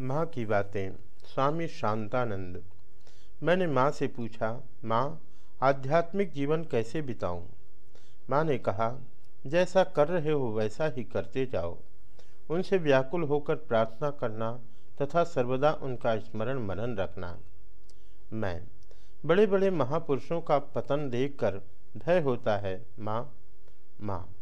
माँ की बातें। स्वामी शांतानंद। मैंने माँ से पूछा, माँ, आध्यात्मिक जीवन कैसे बिताऊं? माँ ने कहा, जैसा कर रहे हो वैसा ही करते जाओ। उनसे व्याकुल होकर प्रार्थना करना तथा सर्वदा उनका स्मरण मनन रखना। मैं बड़े बड़े महापुरुषों का पतन देखकर भय होता है, माँ माँ,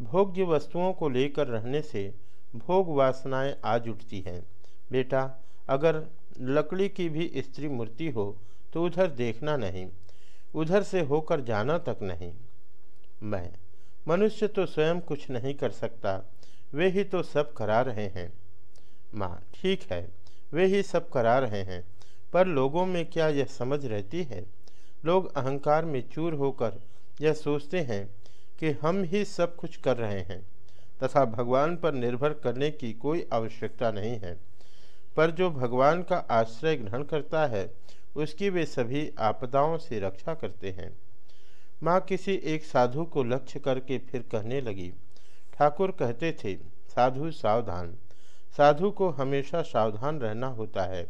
भोग्य वस्तुओं को लेकर रहने से भोग वासनाएँ आज उठती हैं। बेटा, अगर लकड़ी की भी स्त्री मूर्ति हो तो उधर देखना नहीं, उधर से होकर जाना तक नहीं। मैं, मनुष्य तो स्वयं कुछ नहीं कर सकता, वे ही तो सब करा रहे हैं। माँ, ठीक है, वे ही सब करा रहे हैं, पर लोगों में क्या यह समझ रहती है? लोग अहंकार में चूर होकर यह सोचते हैं कि हम ही सब कुछ कर रहे हैं, तथा भगवान पर निर्भर करने की कोई आवश्यकता नहीं है। पर जो भगवान का आश्रय ग्रहण करता है, उसकी वे सभी आपदाओं से रक्षा करते हैं। माँ किसी एक साधु को लक्ष्य करके फिर कहने लगी, ठाकुर कहते थे, साधु सावधान। साधु को हमेशा सावधान रहना होता है,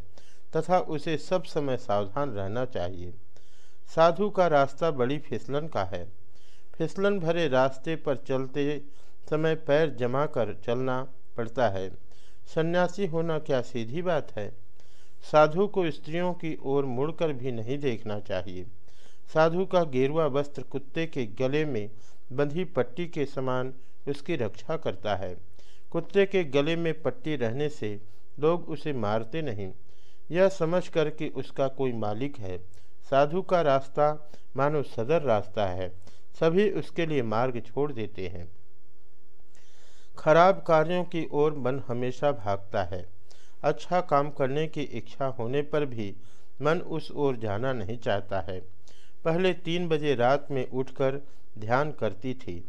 तथा उसे सब समय सावधान रहना चाहिए। साधु का रास्ता बड़ी फिसलन का है। फिसलन भरे रास्ते पर चलते समय पैर जमा कर चलना पड़ता है। सन्यासी होना क्या सीधी बात है? साधु को स्त्रियों की ओर मुड़कर भी नहीं देखना चाहिए। साधु का गेरुआ वस्त्र कुत्ते के गले में बंधी पट्टी के समान उसकी रक्षा करता है। कुत्ते के गले में पट्टी रहने से लोग उसे मारते नहीं। यह समझ कर कि उसका कोई मालिक है। साधु का रास्ता मानो सदर रास्ता है। सभी उसके लिए मार्ग छोड़ देते हैं। खराब कार्यों की ओर मन हमेशा भागता है। अच्छा काम करने की इच्छा होने पर भी मन उस ओर जाना नहीं चाहता है। पहले तीन बजे रात में उठकर ध्यान करती थी।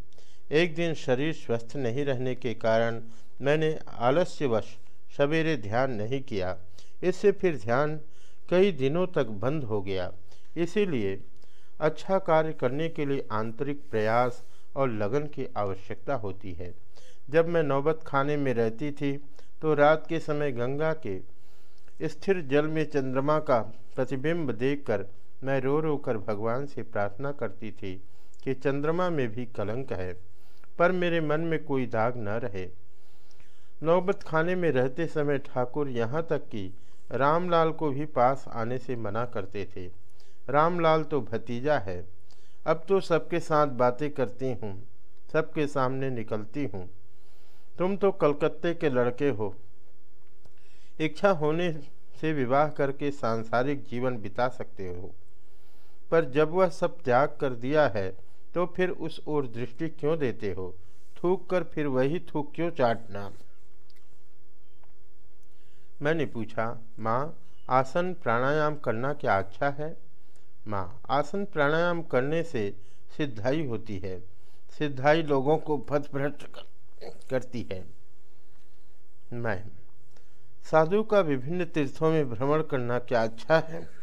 एक दिन शरीर स्वस्थ नहीं रहने के कारण मैंने आलस्यवश सवेरे ध्यान नहीं किया। इससे फिर ध्यान कई दिनों तक बंद हो गया। इसीलिए अच्छा कार्य करने के लिए आंतरिक प्रयास और लगन की आवश्यकता होती है। जब मैं नौबत खाने में रहती थी तो रात के समय गंगा के स्थिर जल में चंद्रमा का प्रतिबिंब देखकर मैं रो रो कर भगवान से प्रार्थना करती थी कि चंद्रमा में भी कलंक है, पर मेरे मन में कोई दाग न रहे। नौबत खाने में रहते समय ठाकुर यहाँ तक कि रामलाल को भी पास आने से मना करते थे। रामलाल तो भतीजा है। अब तो सबके साथ बातें करती हूँ, सबके सामने निकलती हूँ। तुम तो कलकत्ते के लड़के हो। इच्छा होने से विवाह करके सांसारिक जीवन बिता सकते हो। पर जब वह सब त्याग कर दिया है तो फिर उस ओर दृष्टि क्यों देते हो? थूक कर फिर वही थूक क्यों चाटना? मैंने पूछा, माँ, आसन प्राणायाम करना क्या अच्छा है? माँ, आसन प्राणायाम करने से सिद्धाई होती है। सिद्धाई लोगों को भ्रष्ट कर करती है। मैं। साधु का विभिन्न तीर्थों में भ्रमण करना क्या अच्छा है?